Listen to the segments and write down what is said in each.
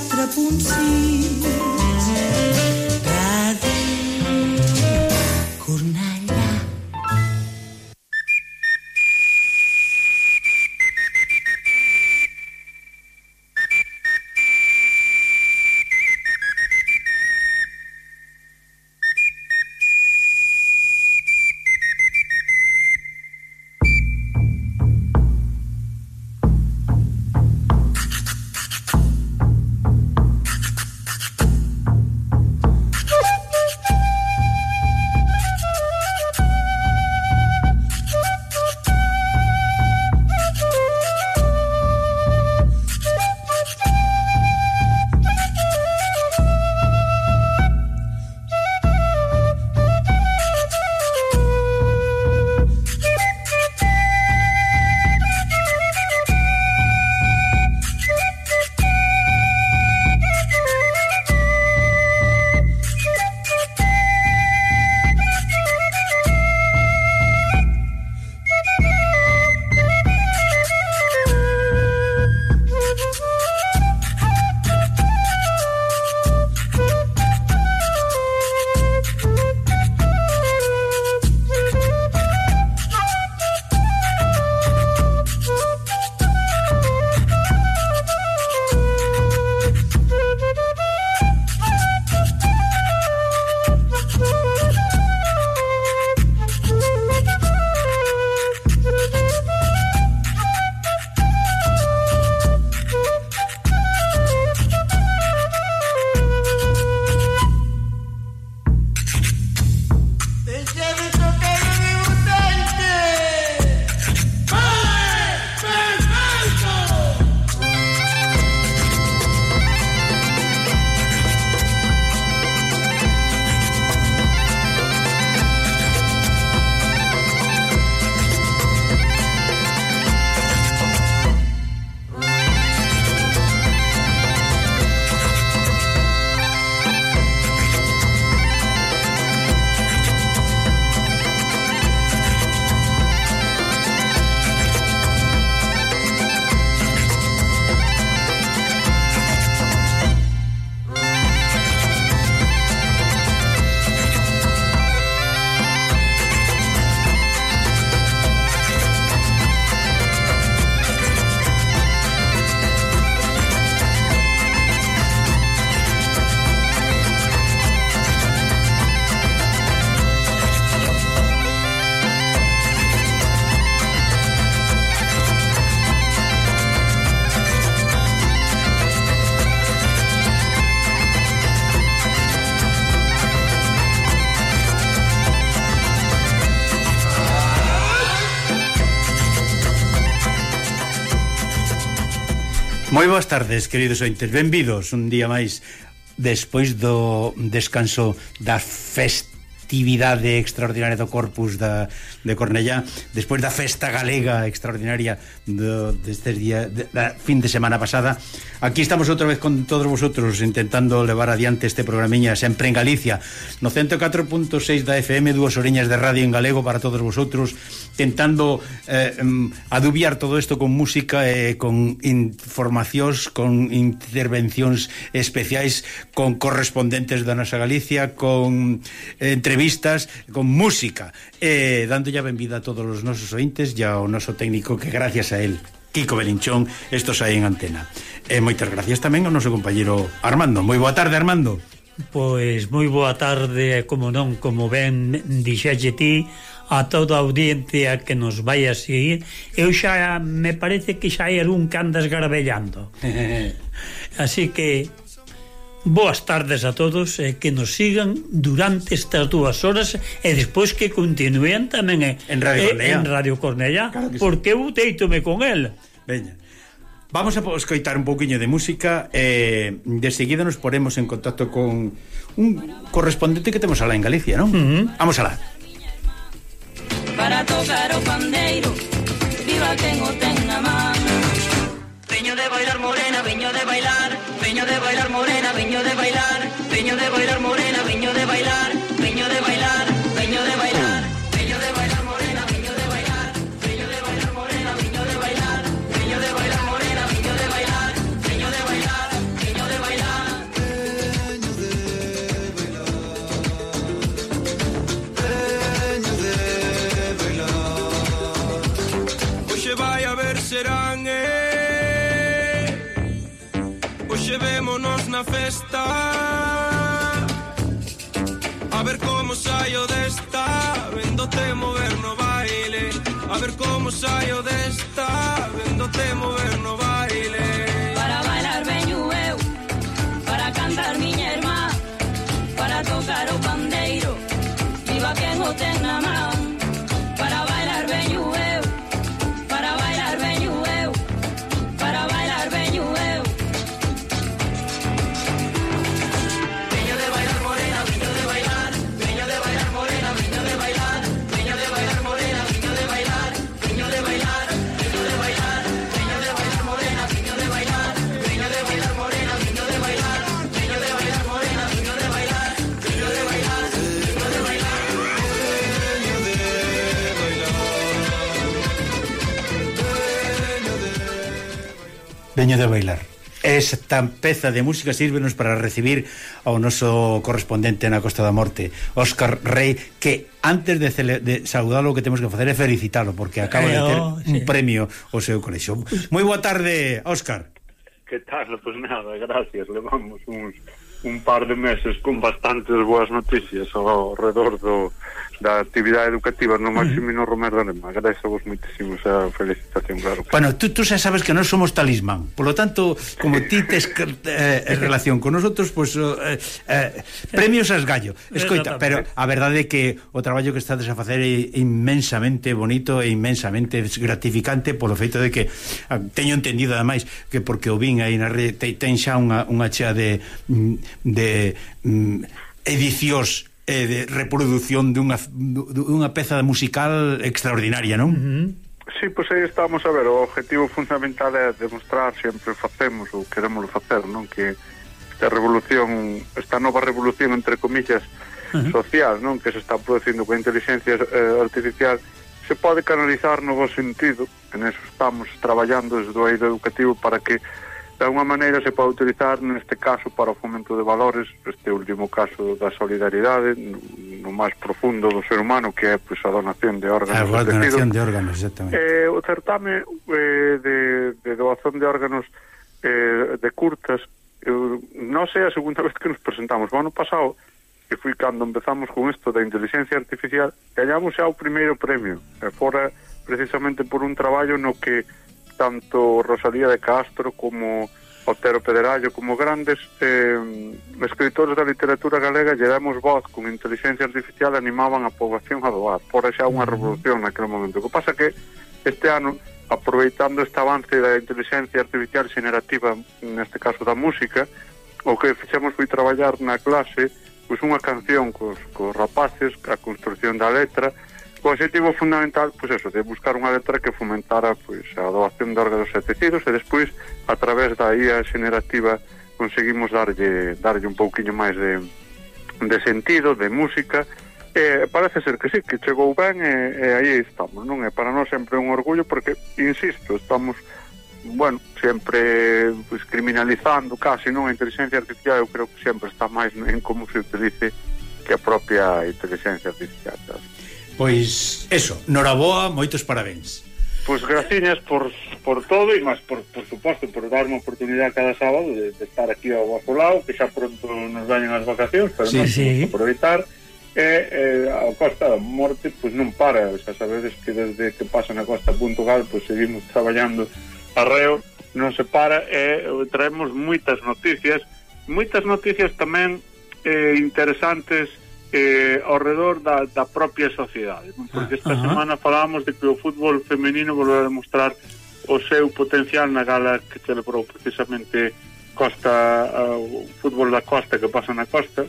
4.5 Moi boas tardes, queridos ointes. Benvidos un día máis Despois do descanso da festas actividade extraordinaria do Corpus da, de Cornellá despois da festa galega extraordinaria do, deste día, de, da fin de semana pasada aquí estamos outra vez con todos vosotros intentando levar adiante este programiña sempre en Galicia no 104.6 da FM dúas oreñas de radio en galego para todos vosotros tentando eh, adubiar todo isto con música e eh, con informacións con intervencións especiais con correspondentes da nosa Galicia con entre entrevistas con música. Eh, dándolle a benvida a todos os nosos ointes e ao noso técnico que gracias a él Kiko Belinchón, estos aí en antena. E moitas gracias tamén ao noso compañero Armando, moi boa tarde Armando. Pois moi boa tarde, como non, como ben dixaxe ti a toda a audiencia que nos vai a seguir. Eu xa me parece que xa era un andas garabellando Así que Boas tardes a todos e que nos sigan durante estas dúas horas e despois que continúen tamén en Radio Cornella, en Radio Cornella claro sí. porque eu deitome con el. Veña. Vamos a escoitar un pouquiño de música e de seguida nos poremos en contacto con un correspondente que temos alá en Galicia, non? Uh -huh. Vamos alá. Para tocar o pandeiro Viva quen o ten na man Viño de bailar morena, viño de bailar de bailar morena, veño de bailar Veño de bailar morena, Poña de bailar. Esta peza de música sírvenos para recibir ao noso correspondente na Costa da Morte, Óscar Rey, que antes de, cele... de saudalo o que temos que facer é felicitalo, porque acaba de eh, ter oh, sí. un premio o seu colexo. Moi boa tarde, Óscar. Que tal? Pois pues nada, gracias, levamos uns un par de meses con bastantes boas noticias ao redor do, da actividade educativa no Maximino mm. uh -huh. Romero de Lema. Agradezo vos moitísimo esa felicitación, claro. Que... Bueno, tú, tú xa sabes que non somos talismán, Por lo tanto, como ti tes eh, relación con nosotros, pues, eh, eh, premios as gallo. Escoita, pero a verdade é que o traballo que estades a facer é inmensamente bonito e inmensamente gratificante polo feito de que ah, teño entendido ademais que porque o vin aí na rede ten xa unha, unha chea de... Mm, de mm, edicións e de reproducción dunha, dunha peza musical extraordinaria, non? Uh. Sí, pois aí estamos a ver, o objetivo fundamental é demostrar, sempre facemos ou queremos facer, non? Que esta revolución, esta nova revolución entre comillas, uh -huh. social, non? Que se está producindo con inteligencia eh, artificial se pode canalizar no bo sentido, en eso estamos traballando desde o eido educativo para que de unha maneira se pode utilizar neste caso para o fomento de valores, este último caso da solidaridade no máis profundo do ser humano, que é pois, a donación de órganos. Ah, a donación de órganos, exactamente. Eh, o certame eh, de, de doazón de órganos eh, de curtas, eu, non sei a segunda vez que nos presentamos, o ano pasado, que foi cando empezamos con isto da inteligencia artificial, ganhamos xa o primeiro premio, e fora precisamente por un traballo no que tanto Rosalía de Castro como Otero Pederallo, como grandes eh, escritores da literatura galega lle damos voz con inteligencia artificial animaban a poboación a doar. Por xa unha revolución naquele momento. O que pasa que este ano aproveitando este avance da inteligencia artificial generativa neste caso da música o que fixemos foi traballar na clase pois unha canción cos, cos rapaces a construcción da letra co objetivo fundamental pois eso, de buscar unha letra que fomentara pois, a doación de órganos e tecidos e despois a través da IA generativa conseguimos darlle, darlle un pouquiño máis de, de sentido, de música e parece ser que sí, que chegou ben e, e aí estamos, non? é para nós sempre un orgullo porque, insisto, estamos bueno, sempre pues, criminalizando casi non a inteligencia artificial eu creo que sempre está máis en como se utilice que a propia inteligencia artificial. Pois, eso, noraboa, moitos parabéns. Pois graciñas por, por todo e máis por, por suposto por darme oportunidade cada sábado de, de estar aquí ao vosso lado, que xa pronto nos dañen as vacacións, pero sí, non sí. aproveitar e eh, eh, a Costa da Morte pois pues, non para, xa sabedes que desde que pasa na Costa Puntugal pois pues, seguimos traballando arreo non se para e eh, traemos moitas noticias moitas noticias tamén eh, interesantes eh, ao redor da, da propia sociedade. Porque esta ah, uh -huh. semana falábamos de que o fútbol femenino volverá a demostrar o seu potencial na gala que celebrou precisamente Costa, uh, o fútbol da Costa que pasa na Costa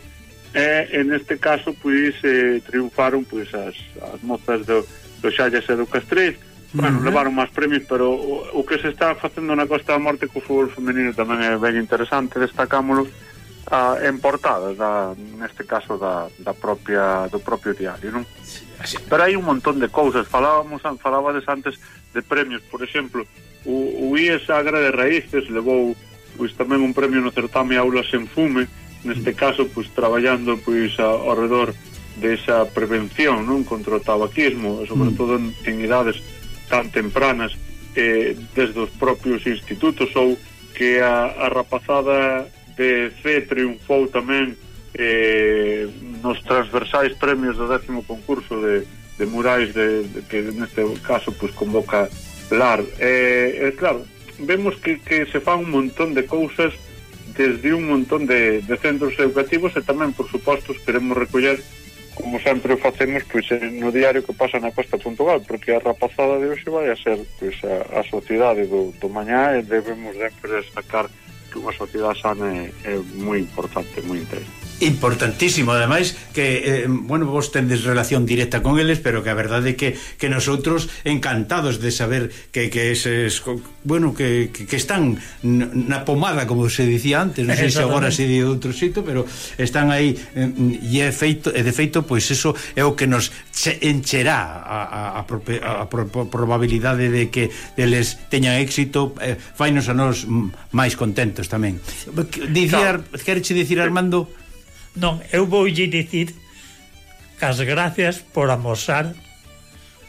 e en este caso pois eh, triunfaron pois as, as mozas do, do Xallas e do Castriz bueno, uh -huh. levaron máis premios pero o, o que se está facendo na Costa da Morte co fútbol femenino tamén é ben interesante destacámoslo ah, en portada da, neste caso da, da propia do propio diario, non? Sí, así... Pero hai un montón de cousas. Falábamos falábades antes de premios, por exemplo, o, o IES Agra de Raíces levou pois tamén un premio no certame Aulas en Fume, neste mm. caso pois traballando pois ao redor desa prevención, non, contra o tabaquismo, sobre mm. todo en, en idades tan tempranas eh, desde os propios institutos ou que a, a rapazada TC triunfou tamén eh, nos transversais premios do décimo concurso de, de murais de, de, que neste caso pues, convoca LAR. Eh, eh, claro, vemos que, que se fan un montón de cousas desde un montón de, de centros educativos e tamén, por suposto, queremos recoller como sempre o facemos pois, eh, no diario que pasa na Costa porque a rapazada de hoxe vai a ser pois, a, a sociedade do, do mañá e debemos sempre sacar que unha sociedade sana é, é moi importante, moi interesante importantísimo, ademais que, eh, bueno, vos tendes relación directa con eles, pero que a verdade é que, que nosotros encantados de saber que, que eses, bueno, que, que, que están na pomada como se dicía antes, non sei se agora se di outro sitio, pero están aí eh, e é feito, e de feito, pois eso é o que nos encherá a, a, a, a, pro, a probabilidade de que eles teñan éxito eh, fainos a nos máis contentos tamén. Dicir, claro. quereche dicir Armando? Non, eu voulle dicir cas gracias por amosar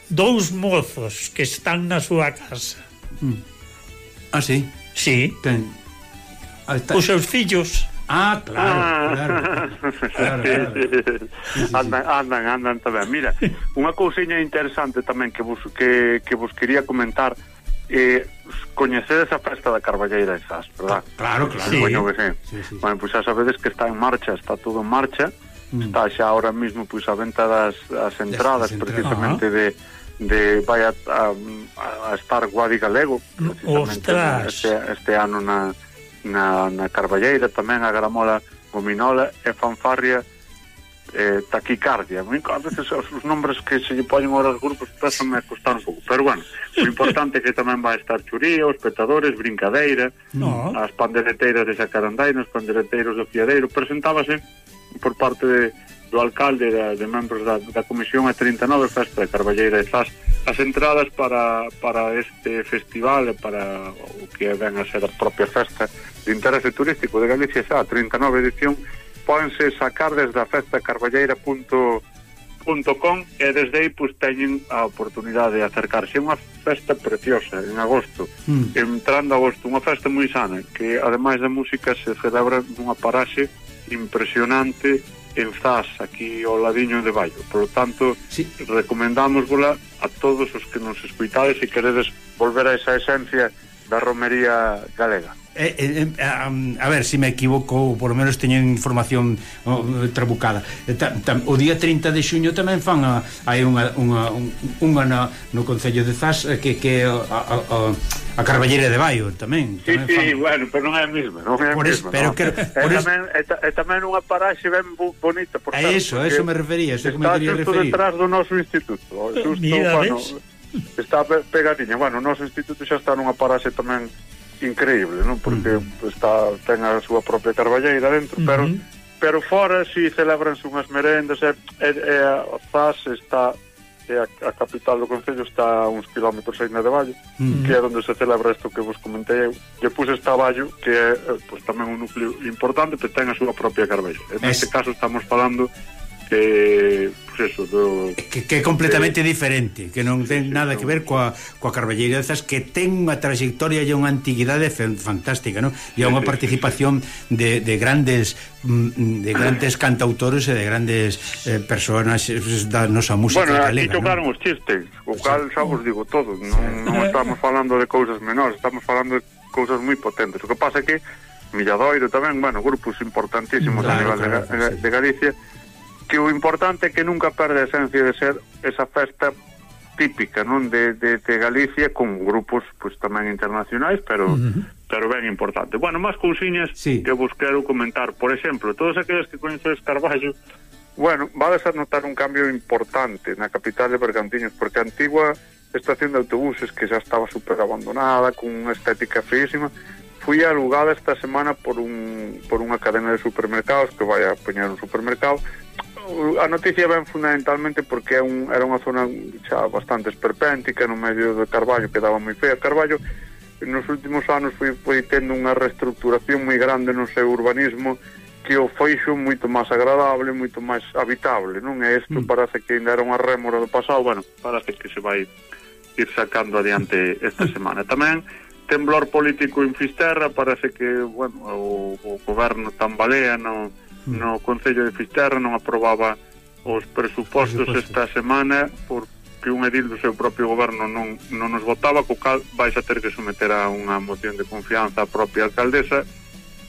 dous mozos que están na súa casa. Mm. Ah, sí? Sí. Ten... Está... Os seus fillos. Ah, claro, ah. claro. claro, claro. Sí, sí, sí. Andan, andan, andan tamén. Mira, unha cousiña interesante tamén que vos, que, que vos quería comentar eh, coñecedes a festa da Carballeira de Sas, verdad? Ah, claro, claro. Sí. Bueno, que sí. sí, sí. Bueno, pois pues, xa sabedes que está en marcha, está todo en marcha, mm. está xa ahora mismo pois pues, a venta das, as entradas, das, entradas. precisamente uh -huh. de de vai a, a, a estar Guadi Galego mm, precisamente este, este ano na, na, na Carballeira tamén a Gramola Gominola e Fanfarria eh, taquicardia. A veces os nombres que se lle poñen aos grupos pesan a costar un pouco. Pero bueno, o importante é que tamén vai estar churía, os petadores, brincadeira, no. as pandereteiras de Sacarandai, os pandereteiros do Fiadeiro. Presentábase por parte de, do alcalde de, de membros da, da Comisión a 39 Festa de Carballeira e Zas as entradas para, para este festival para o que ven a ser a propia festa de interese turístico de Galicia xa, a 39 edición pódense sacar desde a festa carballeira.com e desde aí pues, teñen a oportunidade de acercarse. a unha festa preciosa en agosto, mm. entrando agosto, unha festa moi sana, que ademais da música se celebra nunha paraxe impresionante en Zas, aquí ao ladiño de Baio. Por lo tanto, sí. recomendámosvola a todos os que nos escuitades e queredes volver a esa esencia da romería galega. Eh, eh, eh, a, a ver se si me equivoco ou polo menos teño información oh, trabucada eh, tam, tam, o día 30 de xuño tamén fan a, hai unha, unha, un, unha na, no Concello de Zas eh, que, que a, a, a, a Carballera de Baio tamén, tamén sí, fan... sí, bueno, pero non é a mesma non é a por es, mesma pero no. que, por é, tamén, é, é tamén unha paraxe ben bonita por a tanto, eso, a eso me refería eso que me referir. detrás do noso instituto justo, eh, Mira, bueno está pegadiña. Bueno, o noso instituto xa está nunha paraxe tamén increíble, non? Porque uh -huh. está ten a súa propia carballeira dentro, uh -huh. pero mm-hmm. pero fora si celebranse unhas merendas e, e, e a Zas está e a, a capital do Concello está a uns kilómetros aí na de Vallo, uh -huh. que é onde se celebra isto que vos comentei eu. E puse está Vallo, que é eh, pues, tamén un núcleo importante, que ten a súa propia carballeira. En es... este caso estamos falando que acceso do... que, que é completamente eh, diferente que non ten sí, nada sí, que ver coa, coa Carballeira de Zas que ten unha trayectoria e unha antiguidade fantástica non? e unha sí, participación sí, de, de grandes mm, de grandes cantautores e de grandes eh, personas eh, da nosa música bueno, galega Bueno, tocaron os chistes o cal xa vos digo todo non, non estamos falando de cousas menores estamos falando de cousas moi potentes. O que pasa é que Milladoiro tamén, bueno, grupos importantísimos claro, a nivel claro, de, de, sí. de Galicia que o importante é que nunca perde a esencia de ser esa festa típica, non, de, de, de Galicia con grupos pois pues, tamén internacionais, pero uh -huh. pero ben importante. Bueno, máis cousiñas sí. que vos quero comentar. Por exemplo, todos aqueles que coñecedes Carballo, bueno, vades a notar un cambio importante na capital de Bergantiños, porque a antigua estación de autobuses que xa estaba super abandonada, con unha estética feísima, fui alugada esta semana por un por unha cadena de supermercados que vai a poñer un supermercado a noticia ven fundamentalmente porque é un, era unha zona xa bastante esperpéntica no medio do Carballo, que daba moi fea Carballo nos últimos anos foi, foi tendo unha reestructuración moi grande no seu urbanismo que o feixo moito máis agradable, moito máis habitable, non? é isto mm. parece que ainda era unha rémora do pasado, bueno, parece que se vai ir sacando adiante esta mm. semana. Tamén temblor político en Fisterra, parece que, bueno, o, o goberno tambalea, non? no Concello de Fisterra non aprobaba os presupostos esta semana porque un edil do seu propio goberno non, non nos votaba, co cal vais a ter que someter a unha moción de confianza á propia alcaldesa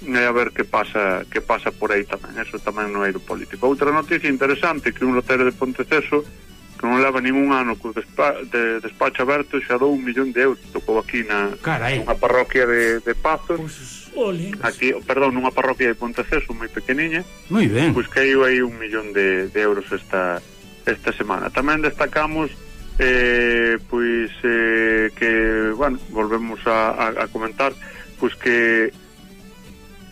e a ver que pasa que pasa por aí tamén, eso tamén no eido político. Outra noticia interesante que un lotero de Ponteceso que non leva ningún ano co despa, de, despacho aberto xa dou un millón de euros tocou aquí na Carai. unha parroquia de, de Pazos pues, ole. aquí, perdón, nunha parroquia de Ponteceso moi pequeniña moi ben pois caiu aí un millón de, de euros esta esta semana tamén destacamos eh, pois eh, que, bueno, volvemos a, a, a comentar pois que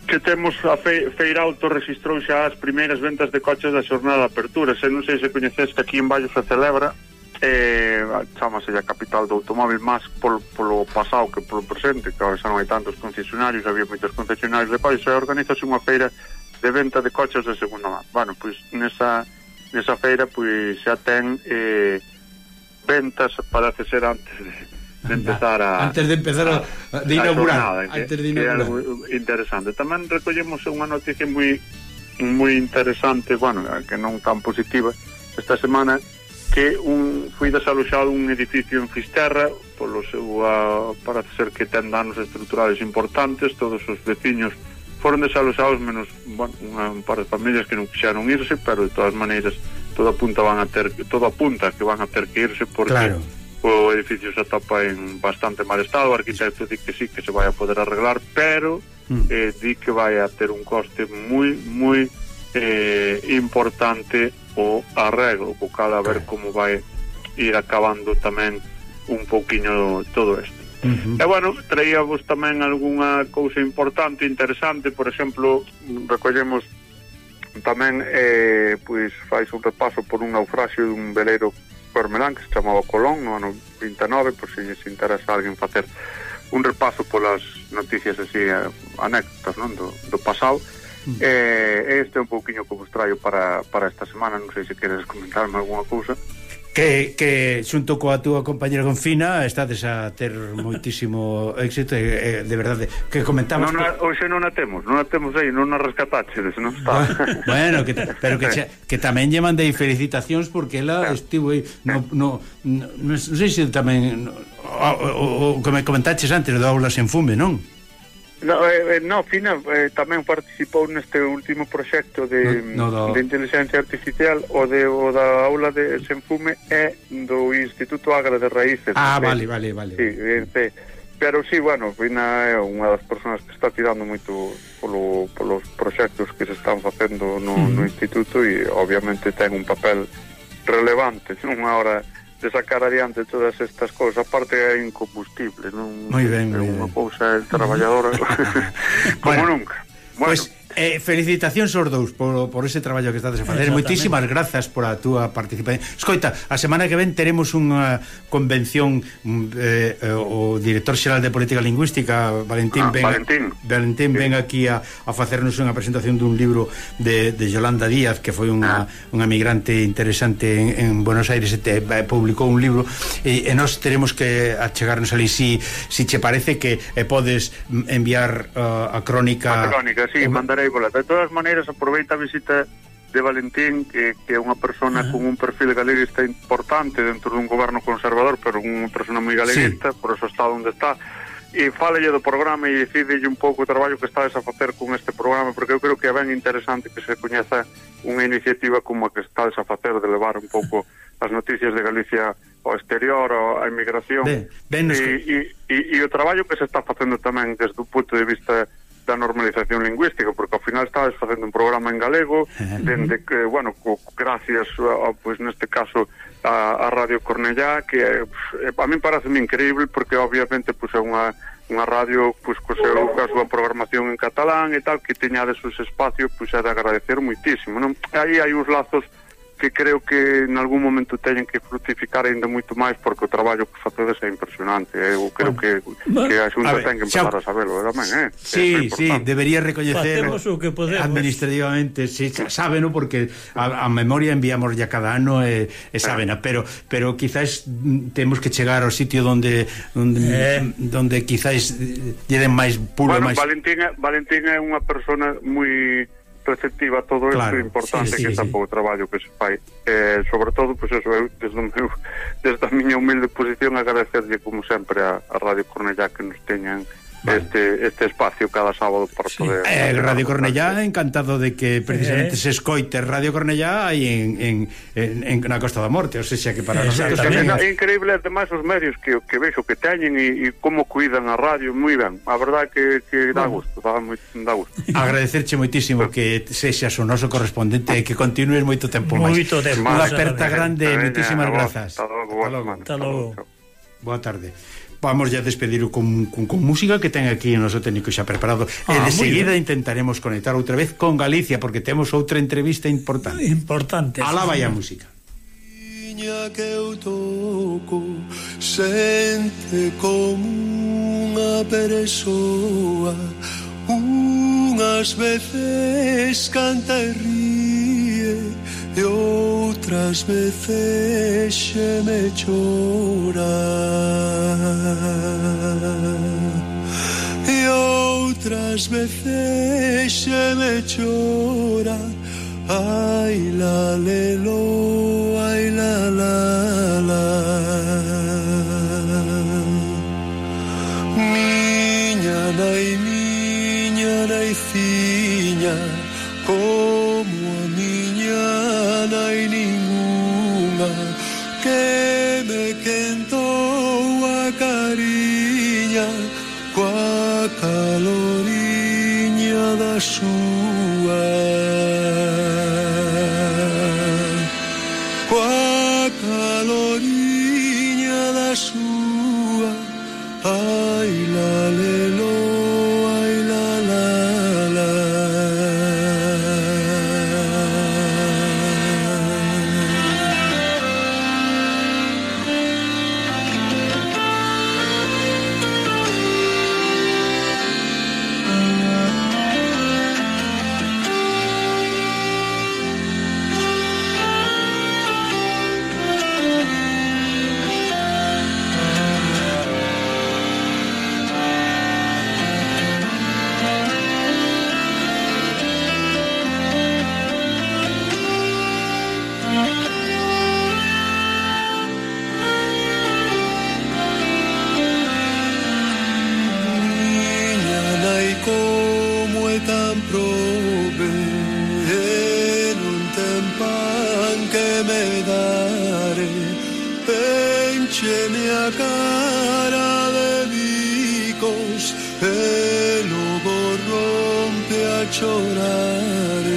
que temos a fe, Feira Auto registrou xa as primeiras ventas de coches da xornada de apertura. Se non sei se coñeces que aquí en Vallo se celebra eh, chamase a capital do automóvil máis polo, polo pasado que polo presente, que agora xa non hai tantos concesionarios, había moitos concesionarios de coches, e organizase unha feira de venta de coches de segunda mano. Bueno, pois nesa, nesa feira pois xa ten eh, ventas, parece ser antes de, de empezar a antes de empezar a, a de inaugurar, a jornada, antes que, de inaugurar. Interesante. Tamén recollemos unha noticia moi moi interesante, bueno, que non tan positiva esta semana que un foi desaloxado un edificio en Fisterra polo seu uh, para ser que ten danos estruturais importantes, todos os veciños foron desaloxados menos bueno, unha, un par de familias que non quixeron irse, pero de todas maneiras todo apunta van a ter todo apunta que van a ter que irse porque claro o edificio xa atopa en bastante mal estado, o arquitecto di que sí que se vai a poder arreglar, pero mm. eh, di que vai a ter un coste moi, moi eh, importante o arreglo, co cal a ver okay. como vai ir acabando tamén un pouquiño todo isto. Uh. E bueno, traíamos tamén algunha cousa importante, interesante, por exemplo, recollemos tamén eh, pois fais un repaso por un naufraxio dun veleiro Cormelán que se chamaba Colón no ano 29 por se lles interesa a alguén facer un repaso polas noticias así eh, anécdotas non? Do, do pasado mm. eh, este é un pouquiño que vos traio para, para esta semana non sei se queres comentarme alguna cousa que, que xunto coa túa compañera Confina estades a ter moitísimo éxito e, e de verdade que comentamos non, que... hoxe non a temos, non a temos aí, non a rescataches non está. Ah, bueno, que, pero que, que tamén lle mandei felicitacións porque ela estivo aí no, eh. no, no, non sei se tamén o, o, o que me comentaches antes do aulas en fume, non? No, eh, eh, no Fina eh, tamén participou neste último proxecto de, no, no, mm, do... de inteligencia artificial o de o da aula de Senfume é do Instituto Agra de Raíces. Ah, vale, vale, vale. Sí, eh, pero sí, bueno, Fina é unha das persoas que está tirando moito polo, polos proxectos que se están facendo no, mm. no instituto e obviamente ten un papel relevante, Unha hora de sacar adiante todas estas cousas, aparte é incombustible, non? Moi ben, é unha cousa traballadora como bueno, nunca. Bueno, pues, Eh, felicitacións aos dous por, por ese traballo que estades a facer. Moitísimas grazas por a túa participación. Escoita, a semana que ven teremos unha convención mm, eh, eh, o director xeral de Política Lingüística, Valentín, ah, ven, Valentín. Valentín sí. ven aquí a, a facernos unha presentación dun libro de, de Yolanda Díaz, que foi unha, ah. unha migrante interesante en, en Buenos Aires, e te, eh, publicou un libro, e, e nós teremos que achegarnos ali. Si, si che parece que eh, podes enviar uh, a crónica... A crónica, sí, mandarei vai. De todas maneiras, aproveita a visita de Valentín, que, que é unha persona uh -huh. con un perfil galeguista importante dentro dun goberno conservador, pero unha persona moi galeguista, sí. por eso está onde está, e falalle do programa e decidelle un pouco o traballo que estades a facer con este programa, porque eu creo que é ben interesante que se coñeza unha iniciativa como a que estades a facer de levar un pouco as noticias de Galicia ao exterior, a emigración, ben, ben e, e, e, e o traballo que se está facendo tamén desde o punto de vista da normalización lingüística, porque ao final estabas facendo un programa en galego, dende que, bueno, co, gracias, a, pues, neste caso, a, a Radio Cornellá, que eh, a min parece increíble, porque obviamente pues, é unha unha radio pois co seu a súa programación en catalán e tal que teñades os espacios pois é de agradecer muitísimo, non? Aí hai uns lazos que creo que en algún momento teñen que fructificar ainda moito máis porque o traballo pois, que facedes é impresionante. Eh. Eu creo que, que a Xunta ten que empezar xa... a sabelo, eh, tamén, eh? Sí, é sí, debería recoñecer o que podemos. administrativamente, sí, sábeno porque a, a memoria enviamos ya cada ano e, e sábena, pero pero quizás temos que chegar ao sitio donde donde, eh. donde quizás lle den máis pulo bueno, máis. Valentín, Valentín é unha persona moi preceptiva todo claro, é importante sí, sí, que sí, tampouco o traballo que se fai. Eh, sobre todo, pois pues, eso, eu, desde, meu, desde a miña humilde posición agradecerlle como sempre a, a Radio Cornellá que nos teñan Vale. Este, este espacio cada sábado para sí. poder... Eh, Radio Cornellá, encantado de que precisamente eh. se escoite Radio Cornellá aí en, en, en, en, na Costa da Morte, ou seja, que para nosotros... É increíble, ademais, os medios que, que vexo que teñen e, e como cuidan a radio, moi ben. A verdade que, que dá gusto, dá, moi, dá gusto. Agradecerche moitísimo que sexas o noso correspondente e que continues moito tempo máis. Moito tempo. Unha aperta grande, moitísimas grazas. Hasta logo. Hasta logo. Boa tarde vamos ya a despedir con, con, con música que ten aquí o noso técnico xa preparado. Ah, e de seguida bien. intentaremos conectar outra vez con Galicia porque temos outra entrevista importante. Importante. Alá vai a música. Viña que eu toco sente como unha persoa. Unhas veces canta e ríe e outras veces se me chora. E outras veces se me chora. Ai la lelo ai la la la. 快乐。la cara de Vicos, el lobo rompe a llorar.